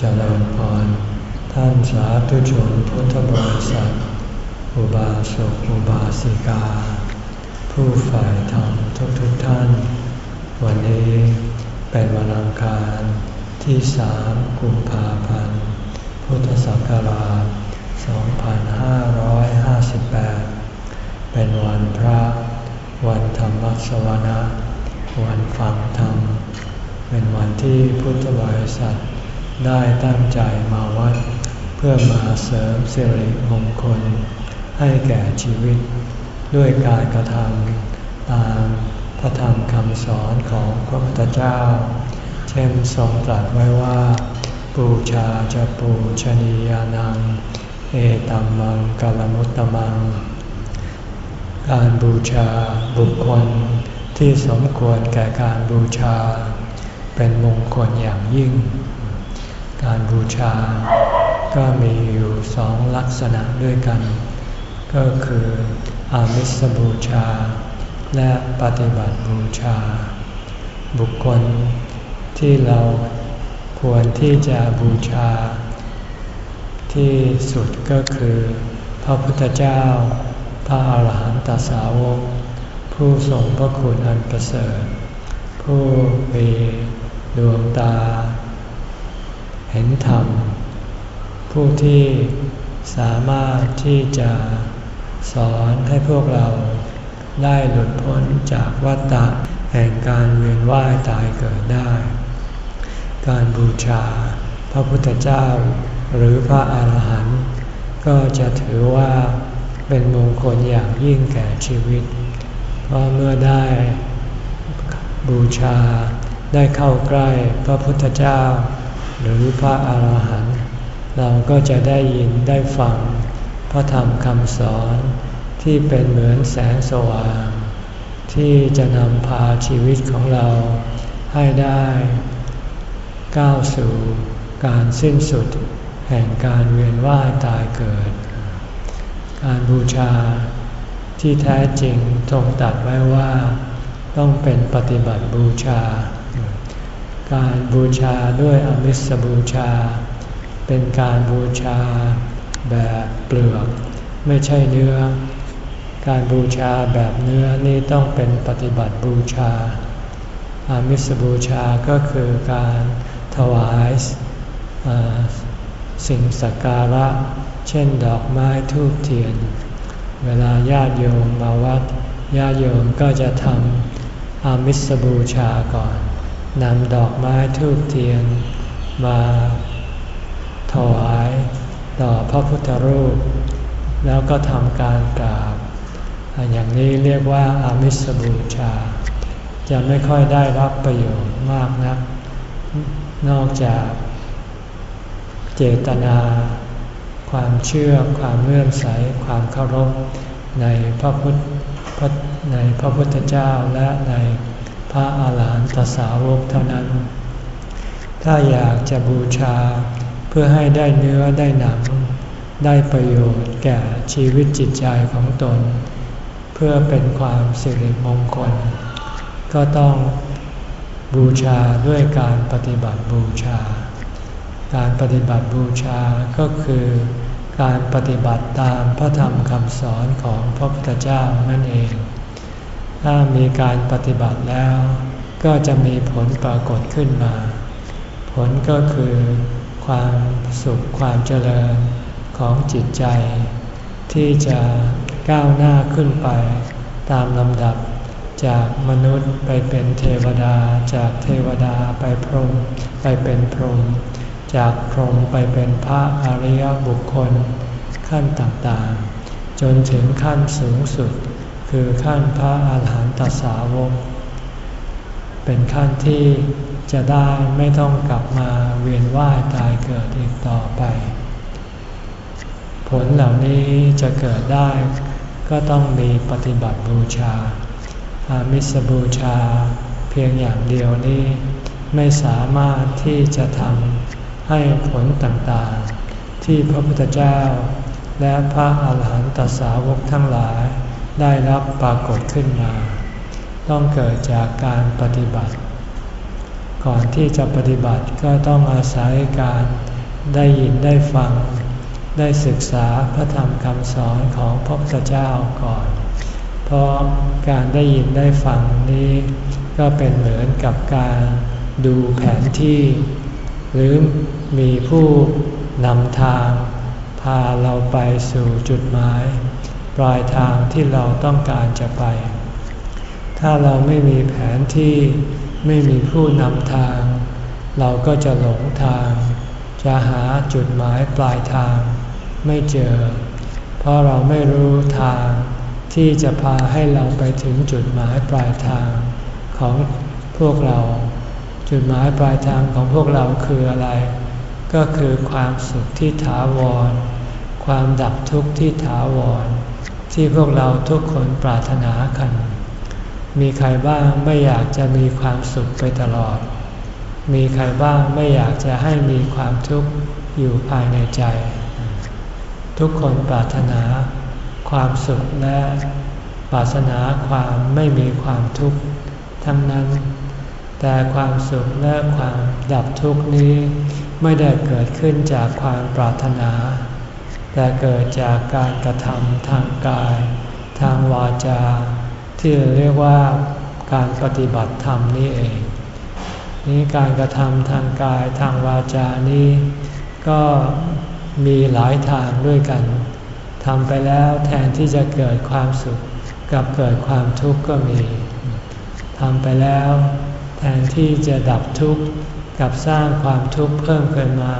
เจริญพร ท่านสาธุชนพุทธบริษัท อุบาสกอุบาสิกา ผู้ฝ่ายธรรมทุกทุกท่าน วันนี้เป็นวันอังคารที่สามกุมภาพันธ์ พุทธศักราช 2558 เป็นวันพระ วันธรรมสวนะ วันฟังธรรม เป็นวันที่พุทธบริษัท ได้ตั้งใจมาวัด เพื่อมาเสริมสิริมงคล ให้แก่ชีวิต ด้วยการกระทำตามพระธรรมคำสอนของพระพุทธเจ้า เช่นทรงตรัสไว้ว่า ปูชาจะปูชนียานัง เอตัมมังกลมุตตมัง การบูชาบุคคลที่สมควรแก่การบูชา เป็นมงคลอย่างยิ่ง การบูชา ก็มีอยู่สองลักษณะด้วยกัน ก็คืออามิสบูชา และปฏิบัติบูชา บุคคลที่เราควรที่จะบูชา ที่สุดก็คือพระพุทธเจ้า พระอาหารหันตสาวก ผู้ทรงพระคุณอันประเสริฐ ผู้มีดวงตา เห็นธรรม ผู้ที่สามารถที่จะสอนให้พวกเราได้หลุดพ้นจากวัฏฏะแห่งการเวียนว่ายตายเกิดได้ การบูชาพระพุทธเจ้าหรือพระอาหารหันต์ก็จะถือว่าเป็นมงคลอย่างยิ่งแก่ชีวิต เพราะเมื่อได้บูชาได้เข้าใกล้พระพุทธเจ้า หรือพระอาหารหันต์เราก็จะได้ยินได้ฟังพระธรรมคำสอนที่เป็นเหมือนแสงสว่าง ที่จะนำพาชีวิตของเราให้ได้ ก้าวสู่การสิ้นสุดแห่งการเวียนว่ายตายเกิด การบูชาที่แท้จริงทรงตัดไว้ว่า ต้องเป็นปฏิบัติบูชา การบูชาด้วยอมิสบูชา เป็นการบูชาแบบเปลือก ไม่ใช่เนื้อ การบูชาแบบเนื้อนี่ต้องเป็นปฏิบัติบูชา อามิสบูชาก็คือการถวายสิ่งสักการะ เช่นดอกไม้ทูบเทียน เวลาญาติโยมมาวัดญาติโยมก็จะทำอามิสบูชาก่อน นำดอกไม้ทูบเทียนมาถวายต่อพระพุทธรูป แล้วก็ทำการกราบ อย่างนี้เรียกว่าอามิสบูชา จะไม่ค่อยได้รับประโยชน์มากนะัก นอกจาก เจตนา ความเชื่อความเลื่อมใส ความเคารพในพระพุทธในพระพุทธเจ้าและใน พระอาหารหันตสาวกเท่านั้น ถ้าอยากจะบูชาเพื่อให้ได้เนื้อได้หนัง ได้ประโยชน์แก่ชีวิตจิตใจของตน เพื่อเป็นความสิริมงคล ก็ต้องบูชาด้วยการปฏิบัติบูชา การปฏิบัติบูชาก็คือการปฏิบัติตามพระธรรมคำสอนของพระพุทธเจ้านั่นเอง ถ้ามีการปฏิบัติแล้ว ก็จะมีผลปรากฏขึ้นมา ผลก็คือความสุขความเจริญของจิตใจ ที่จะก้าวหน้าขึ้นไปตามลำดับจากมนุษย์ไปเป็นเทวดา จากเทวดาไปพรหมไปเป็นพรหมจากพรหมไปเป็นพระอริยบุคคล ขั้นต่างๆ จนถึงขั้นสูงสุด คือขั้นพระอาหารหันตสาวก เป็นขั้นที่จะได้ไม่ต้องกลับมาเวียนว่ายตายเกิดอีกต่อไป ผลเหล่านี้จะเกิดได้ก็ต้องมีปฏิบัติบูชา อามิสบูชา เพียงอย่างเดียวนี้ ไม่สามารถที่จะทำให้ผลต่างๆ ที่พระพุทธเจ้า และพระอาหารหันตสาวกทั้งหลาย ได้รับปรากฏขึ้นมา ต้องเกิดจากการปฏิบัติ ก่อนที่จะปฏิบัติก็ต้องอาศัยการได้ยินได้ฟัง ได้ศึกษาพระธรรมคำสอนของพระพุทธเจ้าก่อน เพราะการได้ยินได้ฟังนี้ ก็เป็นเหมือนกับการดูแผนที่ หรือมีผู้นำทาง พาเราไปสู่จุดหมาย ปลายทางที่เราต้องการจะไป ถ้าเราไม่มีแผนที่ไม่มีผู้นำทาง เราก็จะหลงทาง จะหาจุดหมายปลายทางไม่เจอ เพราะเราไม่รู้ทางที่จะพาให้เราไปถึงจุดหมายปลายทางของพวกเรา จุดหมายปลายทางของพวกเราคืออะไร ก็คือความสุขที่ถาวร ความดับทุกข์ที่ถาวร ที่พวกเราทุกคนปรารถนากัน มีใครบ้างไม่อยากจะมีความสุขไปตลอด มีใครบ้างไม่อยากจะให้มีความทุกข์อยู่ภายในใจ ทุกคนปรารถนาความสุขและปรารถนาความไม่มีความทุกข์ทั้งนั้น แต่ความสุขและความดับทุกข์นี้ไม่ได้เกิดขึ้นจากความปรารถนา แต่เกิดจากการกระทำทางกาย ทางวาจา ที่เรียกว่าการปฏิบัติธรรมนี่เอง นี้การกระทำทางกายทางวาจานี้ก็มีหลายทางด้วยกันทำไปแล้วแทนที่จะเกิดความสุขกับเกิดความทุกข์ก็มีทำไปแล้ว แทนที่จะดับทุกข์กับสร้างความทุกข์เพิ่มขึ้นมา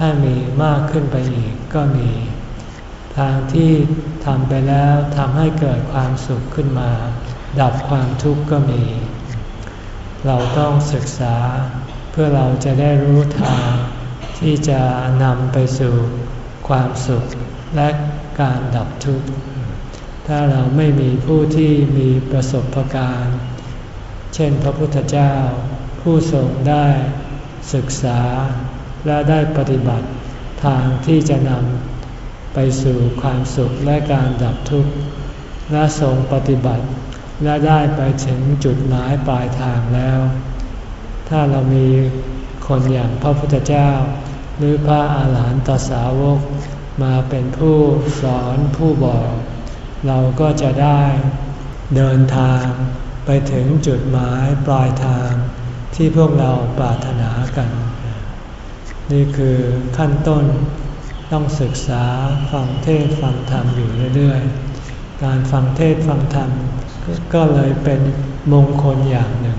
ให้มีมากขึ้นไปอีกก็มี ทางที่ทำไปแล้วทำให้เกิดความสุขขึ้นมา ดับความทุกข์ก็มี เราต้องศึกษาเพื่อเราจะได้รู้ทางที่จะนำไปสู่ความสุขและการดับทุกข์ ถ้าเราไม่มีผู้ที่มีประสบการณ์ เช่นพระพุทธเจ้าผู้ทรงได้ศึกษา และได้ปฏิบัติทางที่จะนำไปสู่ความสุขและการดับทุกข์ และทรงปฏิบัติ และได้ไปถึงจุดหมายปลายทางแล้ว ถ้าเรามีคนอย่างพระพุทธเจ้า หรือพระอาหารหันตสาวกมาเป็นผู้สอนผู้บอก เราก็จะได้เดินทางไปถึงจุดหมายปลายทางที่พวกเราปรารถนากัน นี่คือขั้นต้นต้องศึกษาฟังเทศฟังธรรมอยู่เรื่อยๆ การฟังเทศฟังธรรมก็เลยเป็นมงคลอย่างหนึ่ง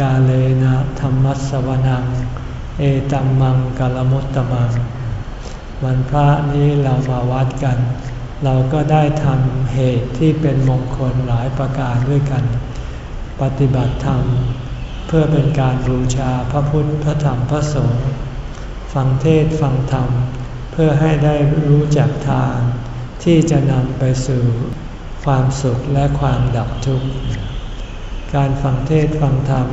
กาเลนะธรรมัสวนัง เอตัมมังกาลมุตตมัง วันพระนี้เรามาวัดกัน เราก็ได้ทำเหตุที่เป็นมงคลหลายประการด้วยกัน ปฏิบัติธรรม เพื่อเป็นการบูชาพระพุทธพระธรรมพระสงฆ์ ฟังเทศฟังธรรม เพื่อให้ได้รู้จักทาง ที่จะนำไปสู่ความสุขและความดับทุกข์ การฟังเทศฟังธรรม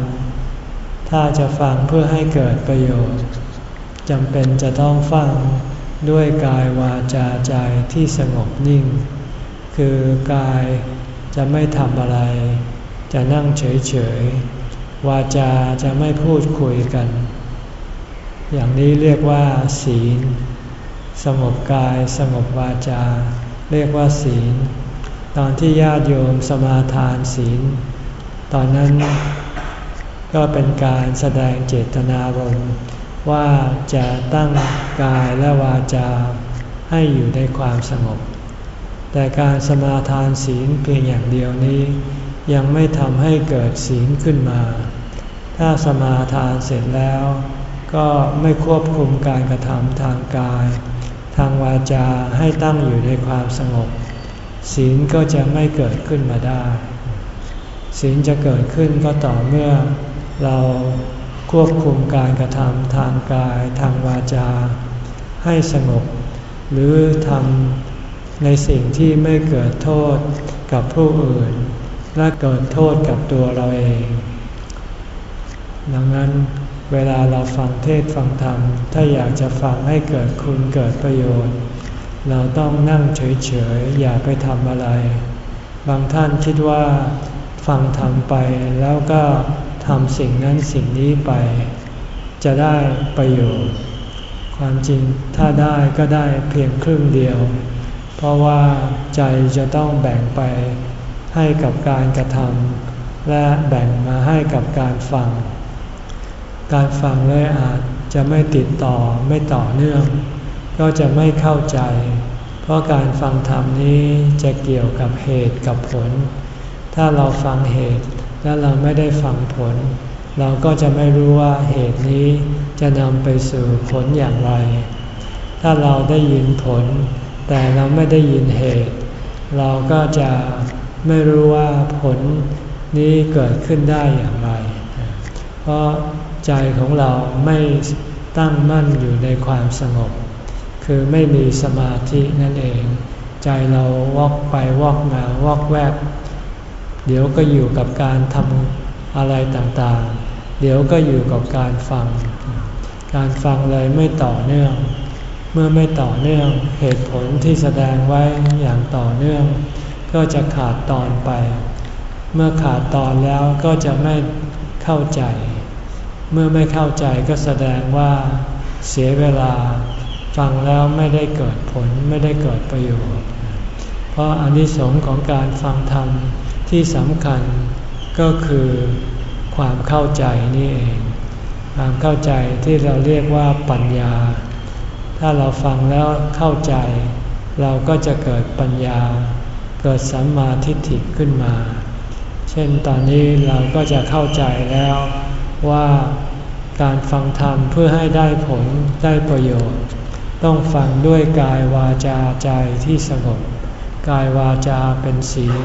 ถ้าจะฟังเพื่อให้เกิดประโยชน์จำเป็นจะต้องฟังด้วยกายวาจาใจที่สงบนิ่ง คือกายจะไม่ทำอะไร จะนั่งเฉยๆ วาจาจะไม่พูดคุยกัน อย่างนี้เรียกว่า ศีล สงบกาย สงบวาจา เรียกว่าศีล ตอนที่ญาติโยมสมาทานศีล ตอนนั้นก็เป็นการแสดงเจตนารมณ์ว่าจะตั้งกายและวาจาให้อยู่ในความสงบ แต่การสมาทานศีลเพียงอย่างเดียวนี้ ยังไม่ทำให้เกิดศีลขึ้นมา ถ้าสมาทานเสร็จแล้ว ก็ไม่ควบคุมการกระทำทางกาย ทางวาจาให้ตั้งอยู่ในความสงบ ศีลก็จะไม่เกิดขึ้นมาได้ ศีลจะเกิดขึ้นก็ต่อเมื่อเราควบคุมการกระทำทางกายทางวาจา ให้สงบ หรือทำในสิ่งที่ไม่เกิดโทษกับผู้อื่น และเกิดโทษกับตัวเราเอง ดังนั้น เวลาเราฟังเทศฟังธรรม ถ้าอยากจะฟังให้เกิดคุณเกิดประโยชน์ เราต้องนั่งเฉยๆ อย่าไปทำอะไร บางท่านคิดว่าฟังธรรมไปแล้วก็ทำสิ่งนั้นสิ่งนี้ไป จะได้ประโยชน์ ความจริงถ้าได้ก็ได้เพียงครึ่งเดียว เพราะว่าใจจะต้องแบ่งไปให้กับการกระทำและแบ่งมาให้กับการฟัง การฟังเลยอาจจะไม่ติดต่อไม่ต่อเนื่อง ก็จะไม่เข้าใจ เพราะการฟังธรรมนี้จะเกี่ยวกับเหตุกับผล ถ้าเราฟังเหตุและเราไม่ได้ฟังผล เราก็จะไม่รู้ว่าเหตุนี้จะนำไปสู่ผลอย่างไร ถ้าเราได้ยินผล แต่เราไม่ได้ยินเหตุ เราก็จะไม่รู้ว่าผลนี้เกิดขึ้นได้อย่างไร เพราะ ใจของเราไม่ตั้งมั่นอยู่ในความสงบ คือไม่มีสมาธินั่นเอง ใจเราวอกไปวอกมาวอกแวก เดี๋ยวก็อยู่กับการทำอะไรต่างๆ เดี๋ยวก็อยู่กับการฟัง การฟังเลยไม่ต่อเนื่อง เมื่อไม่ต่อเนื่องเหตุผลที่แสดงไว้อย่างต่อเนื่อง ก็จะขาดตอนไป เมื่อขาดตอนแล้วก็จะไม่เข้าใจ เมื่อไม่เข้าใจก็แสดงว่าเสียเวลาฟังแล้วไม่ได้เกิดผลไม่ได้เกิดประโยชน์ เพราะอานิสงส์ของการฟังธรรมที่สำคัญก็คือความเข้าใจนี่เอง ความเข้าใจที่เราเรียกว่าปัญญา ถ้าเราฟังแล้วเข้าใจ เราก็จะเกิดปัญญา เกิดสัมมาทิฏฐิขึ้นมา เช่นตอนนี้เราก็จะเข้าใจแล้ว ว่าการฟังธรรมเพื่อให้ได้ผลได้ประโยชน์ ต้องฟังด้วยกายวาจาใจที่สงบ กายวาจาเป็นศีล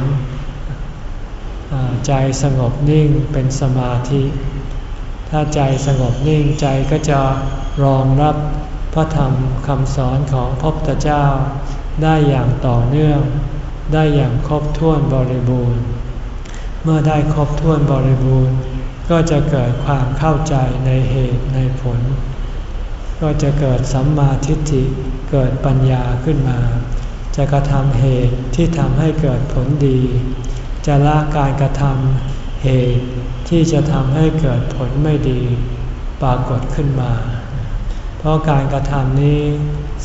ใจสงบนิ่งเป็นสมาธิ ถ้าใจสงบนิ่งใจก็จะรองรับพระธรรมคำสอนของพระพุทธเจ้า ได้อย่างต่อเนื่อง ได้อย่างครบถ้วนบริบูรณ์ เมื่อได้ครบถ้วนบริบูรณ์ ก็จะเกิดความเข้าใจในเหตุในผล ก็จะเกิดสัมมาทิฏฐิเกิดปัญญาขึ้นมา จะกระทำเหตุที่ทำให้เกิดผลดี จะละการกระทำเหตุที่จะทำให้เกิดผลไม่ดีปรากฏขึ้นมา เพราะการกระทำนี้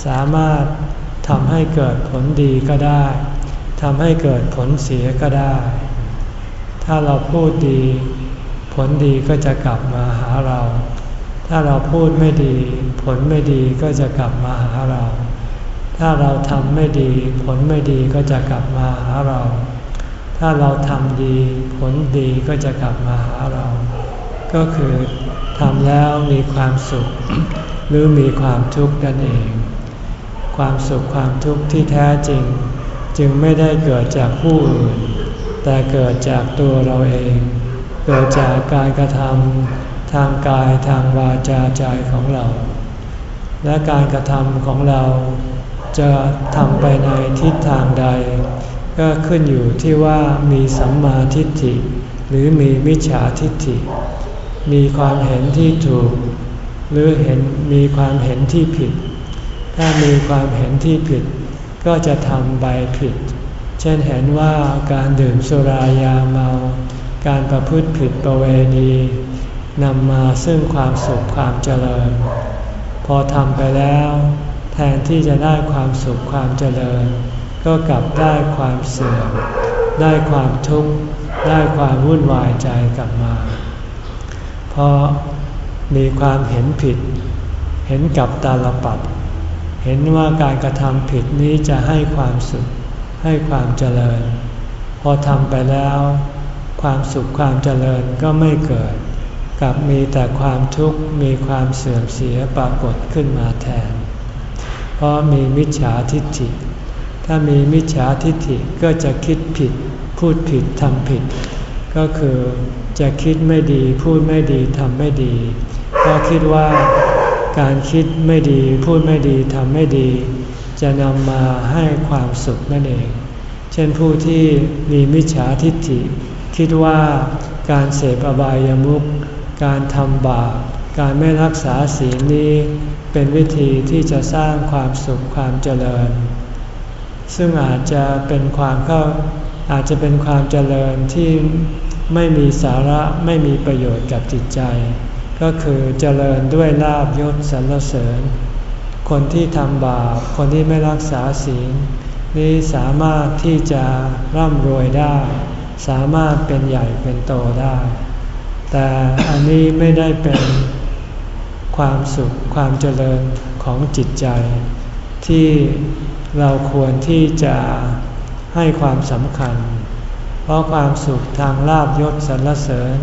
สามารถทำให้เกิดผลดีก็ได้ทำให้เกิดผลเสียก็ได้ ถ้าเราพูดดี ลดีก็จะกลับมาหาเรา ถ้าเราพูดไม่ดี ผลไม่ดีก็จะกลับมาหาเรา ถ้าเราทำไม่ดี ผลไม่ดีก็จะกลับมาหาเรา ถ้าเราทำดี ผลดีก็จะกลับมาหาเรา ก็คือทำแล้วมีความสุข หรือมีความทุกข์นั่นเอง ความสุขความทุกข์ที่แท้จริง จึงไม่ได้เกิดจากผู้อื่น แต่เกิดจากตัวเราเอง เกิดจากการกระทำทางกายทางวาจาใจของเรา และการกระทำของเราจะทำไปในทิศทางใด ก็ขึ้นอยู่ที่ว่ามีสัมมาทิฏฐิ หรือมีมิจฉาทิฏฐิ มีความเห็นที่ถูก หรือเห็นมีความเห็นที่ผิด ถ้ามีความเห็นที่ผิด ก็จะทำใบผิด เช่นเห็นว่าการดื่มสุรายาเมา การประพฤติผิดประเวณีนำมาซึ่งความสุขความเจริญ พอทำไปแล้ว แทนที่จะได้ความสุขความเจริญ ก็กลับได้ความเสื่อม ได้ความทุกข์ ได้ความวุ่นวายใจกลับมา เพราะมีความเห็นผิด เห็นกับตาลปัด เห็นว่าการกระทำผิดนี้จะให้ความสุข ให้ความเจริญ พอทำไปแล้ว ความสุขความเจริญก็ไม่เกิดกับมีแต่ความทุกข์มีความเสื่อมเสียปรากฏขึ้นมาแทน เพราะมีมิจฉาทิฏฐิ ถ้ามีมิจฉาทิฏฐิก็จะคิดผิด พูดผิดทำผิด ก็คือจะคิดไม่ดีพูดไม่ดีทำไม่ดีก็คิดว่าการคิดไม่ดีพูดไม่ดีทำไม่ดี จะนำมาให้ความสุขนั่นเอง เช่นผู้ที่มีมิจฉาทิฏฐิ คิดว่าการเสพอบายามุขการทำบาปการไม่รักษาศีลนี้เป็นวิธีที่จะสร้างความสุขความเจริญ ซึ่งอาจจะเป็นความเข้าอาจจะเป็นความเจริญที่ไม่มีสาระไม่มีประโยชน์กับจิตใจ ก็คือเจริญด้วยลาบยศสรรเสริญ คนที่ทำบาปคนที่ไม่รักษาศีลนี้สามารถที่จะร่ำรวยได้ สามารถเป็นใหญ่เป็นโตได้ แต่อันนี้ไม่ได้เป็นความสุขความเจริญของจิตใจ ที่เราควรที่จะให้ความสำคัญ เพราะความสุขทางลาบยศสรรเสริญ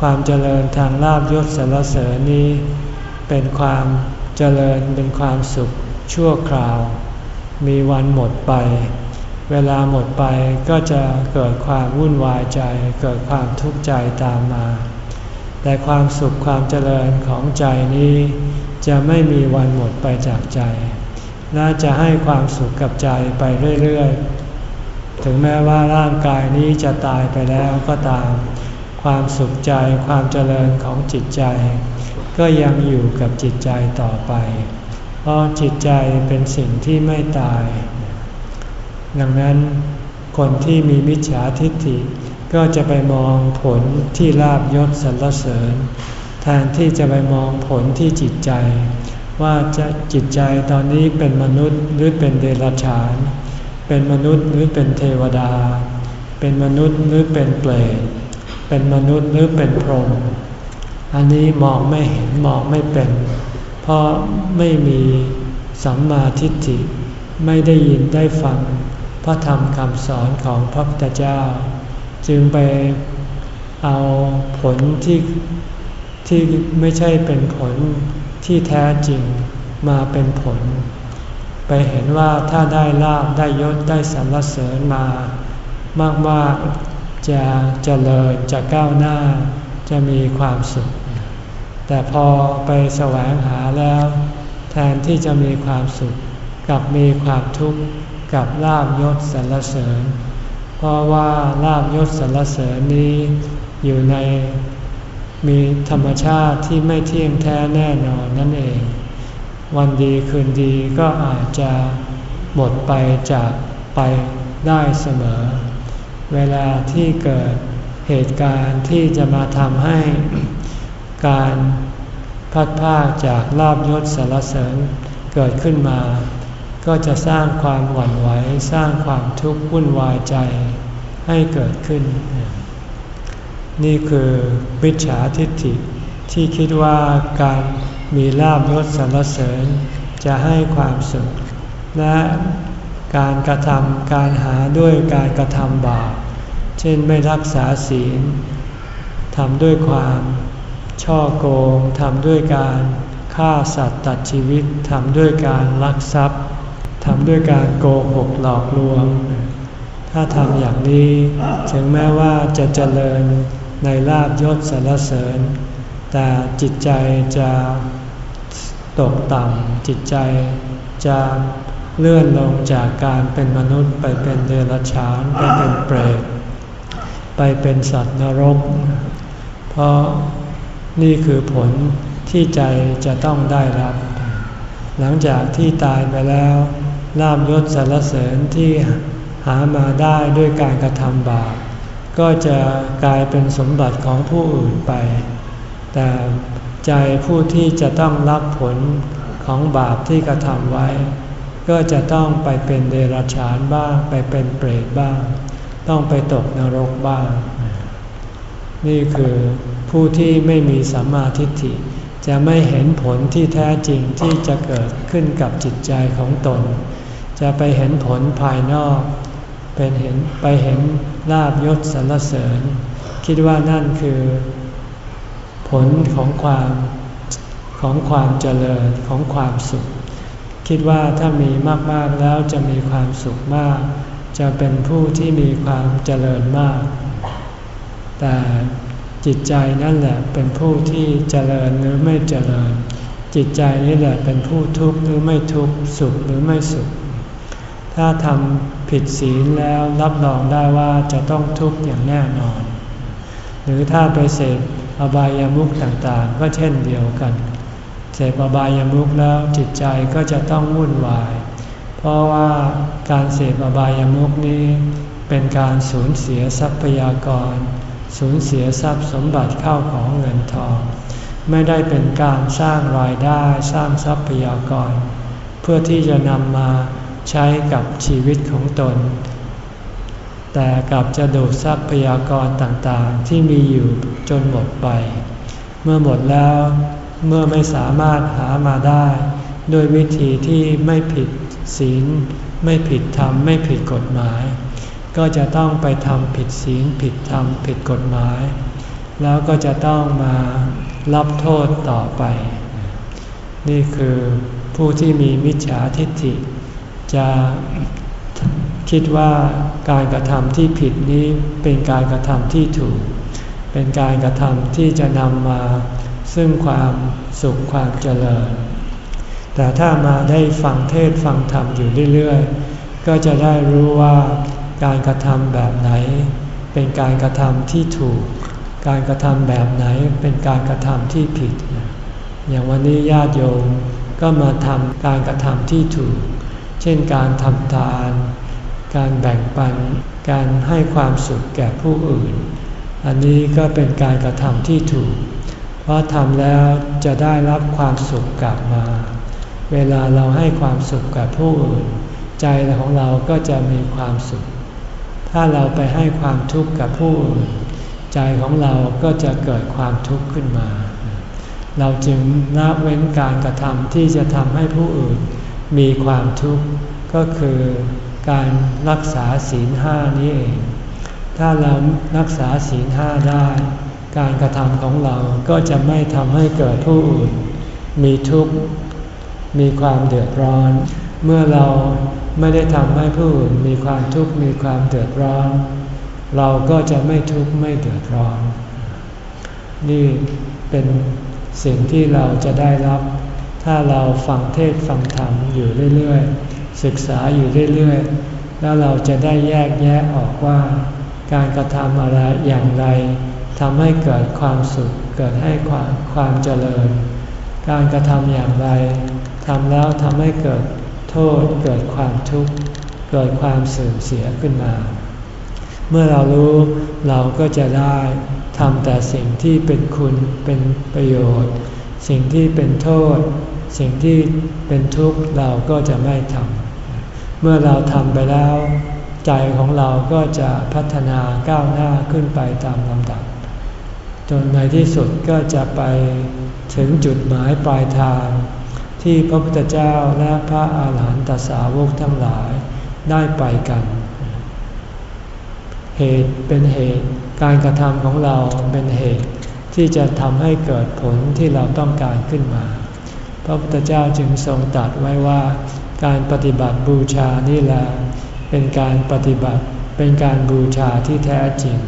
ความเจริญทางลาบยศสรรเสริญนี้ เป็นความเจริญเป็นความสุขชั่วคราว มีวันหมดไป เวลาหมดไปก็จะเกิดความวุ่นวายใจ เกิดความทุกข์ใจตามมา แต่ความสุขความเจริญของใจนี้ จะไม่มีวันหมดไปจากใจ และจะให้ความสุขกับใจไปเรื่อยๆ ถึงแม้ว่าร่างกายนี้จะตายไปแล้วก็ตาม ความสุขใจความเจริญของจิตใจ ก็ยังอยู่กับจิตใจต่อไป เพราะจิตใจเป็นสิ่งที่ไม่ตาย ดังนั้นคนที่มีมิจฉาทิฏฐิก็จะไปมองผลที่ลาบยศสรรเสริญ แทนที่จะไปมองผลที่จิตใจ ว่าจะจิตใจตอนนี้เป็นมนุษย์หรือเป็นเดรัจฉาน เป็นมนุษย์หรือเป็นเทวดา เป็นมนุษย์หรือเป็นเปรตเป็นมนุษย์หรือเป็นพรหมอันนี้มองไม่เห็นมองไม่เป็น เพราะไม่มีสัมมาทิฏฐิไม่ได้ยินได้ฟัง พระธรรมคำสอนของพระพุทธเจ้า จึงไปเอาผลที่ที่ไม่ใช่เป็นผลที่แท้จริงมาเป็นผล ไปเห็นว่าถ้าได้ลาบได้ยศได้สรรเสริญมามาก ๆ จะจะเจริญจะก้าวหน้าจะมีความสุข แต่พอไปแสวงหาแล้ว แทนที่จะมีความสุขกลับมีความทุกข์ กับลาบยศสรรเสริญ เพราะว่าลาบยศสรรเสริญนี้อยู่ในมีธรรมชาติที่ไม่เที่ยงแท้แน่นอนนั่นเอง วันดีคืนดีก็อาจจะหมดไปจากไปได้เสมอ เวลาที่เกิดเหตุการณ์ที่จะมาทำให้การพัดพาจากลาบยศสารเสริญเกิดขึ้นมา ก็จะสร้างความหวั่นไหวสร้างความทุกข์วุ่นวายใจให้เกิดขึ้น นี่คือวิชาทิฏฐิที่คิดว่าการมีลาบยศสรรเสริญ จะให้ความสุข และการกระทำการหาด้วยการกระทำบาปเช่นไม่รักษาศีลทำด้วยความช่อโกงทำด้วยการฆ่าสัตว์ตัดชีวิตทำด้วยการลักทรัพย์ ทำด้วยการโกหกหลอกลวง ถ้าทำอย่างนี้ถึงแม้ว่าจะเจริญในลาบยศสรรเสริญ แต่จิตใจจะตกต่ำจิตใจจะเลื่อนลงจากการเป็นมนุษย์ไปเป็นเดรัจฉานไปเป็นเปรตไปเป็นสัตว์นรก เพราะนี่คือผลที่ใจจะต้องได้รับ หลังจากที่ตายไปแล้ว ลาบยศสรรเสริญที่หามาได้ด้วยการกระทำบาปก็จะกลายเป็นสมบัติของผู้อื่นไป แต่ใจผู้ที่จะต้องรับผลของบาปที่กระทำไว้ ก็จะต้องไปเป็นเดรัจฉานบ้าง ไปเป็นเปรตบ้าง ต้องไปตกนรกบ้าง นี่คือผู้ที่ไม่มีสัมมาทิฏฐิจะไม่เห็นผลที่แท้จริงที่จะเกิดขึ้นกับจิตใจของตน จะไปเห็นผลภายนอก เป็นเห็นไปเห็นลาบยศสรรเสริญ คิดว่านั่นคือ ผลของความของความเจริญของความสุข คิดว่าถ้ามีมากๆแล้วจะมีความสุขมาก จะเป็นผู้ที่มีความเจริญมาก แต่จิตใจนั่นแหละเป็นผู้ที่เจริญหรือไม่เจริญ จิตใจนี่แหละเป็นผู้ทุกข์หรือไม่ทุกข์สุขหรือไม่สุข ถ้าทำผิดศีลแล้วรับรองได้ว่าจะต้องทุกข์อย่างแน่นอน หรือถ้าไปเสพอบายามุขต่างๆ ก็เช่นเดียวกัน เสพอบายามุขแล้วจิตใจก็จะต้องวุ่นวาย เพราะว่าการเสพอบายามุขนี้ เป็นการสูญเสียทรัพยากร สูญเสียทรัพย์สมบัติเข้าของเงินทอง ไม่ได้เป็นการสร้างรายได้สร้างทรัพยากร เพื่อที่จะนำมา ใช้กับชีวิตของตน แต่กลับจะดูดทรัพยากรต่างๆ ที่มีอยู่จนหมดไป เมื่อหมดแล้วเมื่อไม่สามารถหามาได้ด้วยวิธีที่ไม่ผิดศีล ไม่ผิดธรรม ไม่ผิดกฎหมาย ก็จะต้องไปทำผิดศีลผิดธรรม ผิดกฎหมาย แล้วก็จะต้องมารับโทษต่อไป นี่คือผู้ที่มีมิจฉาทิฏฐิ จะคิดว่าการกระทำที่ผิดนี้เป็นการกระทำที่ถูก เป็นการกระทำที่จะนำมาซึ่งความสุขความเจริญ แต่ถ้ามาได้ฟังเทศฟังธรรมอยู่เรื่อยๆ ก็จะได้รู้ว่าการกระทำแบบไหน เป็นการกระทำที่ถูก การกระทำแบบไหนเป็นการกระทำที่ผิด อย่างวันนี้ญาติโยมก็มาทำการกระทำที่ถูก ช่นการทำทาน การแบ่งปัน การให้ความสุขแก่ผู้อื่น อันนี้ก็เป็นการกระทำที่ถูก เพราะทำแล้วจะได้รับความสุขกลับมา เวลาเราให้ความสุขกับผู้อื่น ใจของเราก็จะมีความสุข ถ้าเราไปให้ความทุกข์กับผู้อื่น ใจของเราก็จะเกิดความทุกข์ขึ้นมา เราจึงละเว้นการกระทำที่จะทำให้ผู้อื่น มีความทุกข์ก็คือการรักษาศีลห้านี้เอง ถ้าเรารักษาศีลห้าได้ การกระทำของเราก็จะไม่ทำให้เกิดผู้อื่น มีทุกข์ มีความเดือดร้อน เมื่อเราไม่ได้ทำให้ผู้อื่นมีความทุกข์มีความเดือดร้อน เราก็จะไม่ทุกข์ไม่เดือดร้อน นี่เป็นสิ่งที่เราจะได้รับ ถ้าเราฟังเทศฟังธรรมอยู่เรื่อยๆ ศึกษาอยู่เรื่อยๆ แล้วเราจะได้แยกแยะออกว่า การกระทำอะไรอย่างไรทำให้เกิดความสุข เกิดให้ความความเจริญ การกระทำอย่างไรทำแล้วทำให้เกิดโทษ เกิดความทุกข์ เกิดความเสื่อมเสียขึ้นมา เมื่อเรารู้เราก็จะได้ทำแต่สิ่งที่เป็นคุณเป็นประโยชน์ สิ่งที่เป็นโทษ สิ่งที่เป็นทุกข์เราก็จะไม่ทำเมื่อเราทำไปแล้ว ใจของเราก็จะพัฒนาก้าวหน้าขึ้นไปตามลำดับ จนในที่สุดก็จะไปถึงจุดหมายปลายทาง ที่พระพุทธเจ้าและพระอาหารหันตสาวกทั้งหลายได้ไปกัน เหตุเป็นเหตุการกระทำของเราเป็นเหตุที่จะทำให้เกิดผลที่เราต้องการขึ้นมา พระพุทธเจ้าจึงทรงตรัสไว้ว่า การปฏิบัติบูชานี่แหละเป็นการปฏิบัติเป็นการบูชาที่แท้จริง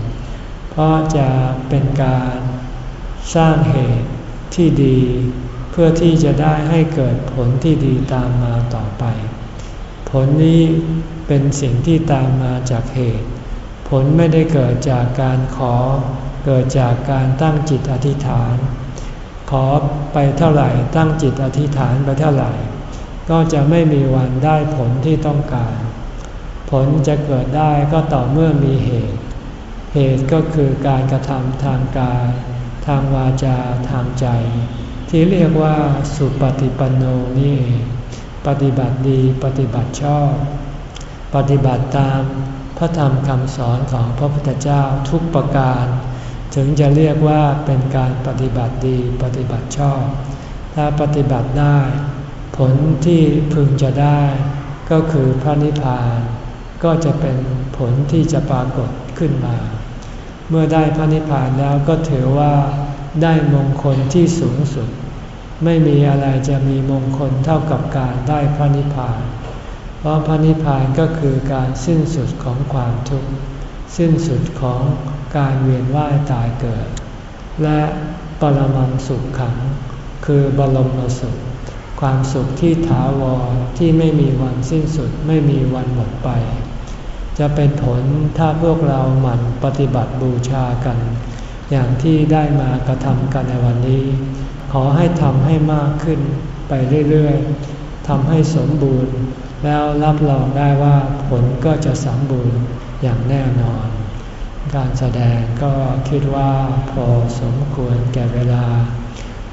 เพราะจะเป็นการสร้างเหตุที่ดี เพื่อที่จะได้ให้เกิดผลที่ดีตามมาต่อไป ผลนี้เป็นสิ่งที่ตามมาจากเหตุ ผลไม่ได้เกิดจากการขอ เกิดจากการตั้งจิตอธิษฐาน ขอไปเท่าไหร่ตั้งจิตอธิษฐานไปเท่าไหร่ ก็จะไม่มีวันได้ผลที่ต้องการ ผลจะเกิดได้ก็ต่อเมื่อมีเหตุ เหตุก็คือการกระทำทางกาย ทางวาจาทางใจ ที่เรียกว่าสุปฏิปันโนนี่ ปฏิบัติดีปฏิบัติชอบ ปฏิบัติตามพระธรรมคำสอนของพระพุทธเจ้าทุกประการ ถึงจะเรียกว่าเป็นการปฏิบัติดีปฏิบัติชอบ ถ้าปฏิบัติได้ ผลที่พึงจะได้ ก็คือพระนิพพาน ก็จะเป็นผลที่จะปรากฏขึ้นมา เมื่อได้พระนิพพานแล้วก็ถือว่าได้มงคลที่สูงสุด ไม่มีอะไรจะมีมงคลเท่ากับการได้พระนิพพาน เพราะพระนิพพานก็คือการสิ้นสุดของความทุกข์ สิ้นสุดของการเวียนว่ายตายเกิด และปรมังสุขขัง คือบรมสุข ความสุขที่ถาวรที่ไม่มีวันสิ้นสุดไม่มีวันหมดไป จะเป็นผลถ้าพวกเราหมั่นปฏิบัติบูชากัน อย่างที่ได้มากระทำกันในวันนี้ ขอให้ทำให้มากขึ้นไปเรื่อยๆทำให้สมบูรณ์ แล้วรับรองได้ว่าผลก็จะสมบูรณ์ อย่างแน่นอน การแสดงก็คิดว่าพอสมควรแก่เวลา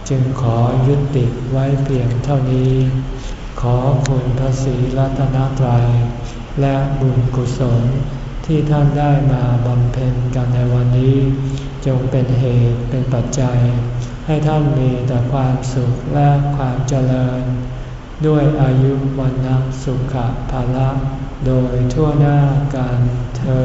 จึงขอยุติไว้เพียงเท่านี้ ขอคุณพระศรีรัตนตรัย และบุญกุศลที่ท่านได้มาบำเพ็ญกันในวันนี้ จงเป็นเหตุเป็นปัจจัย ให้ท่านมีแต่ความสุขและความเจริญ ด้วยอายุวันนัสุขภาละโดยทั่วหน้ากัน เธอ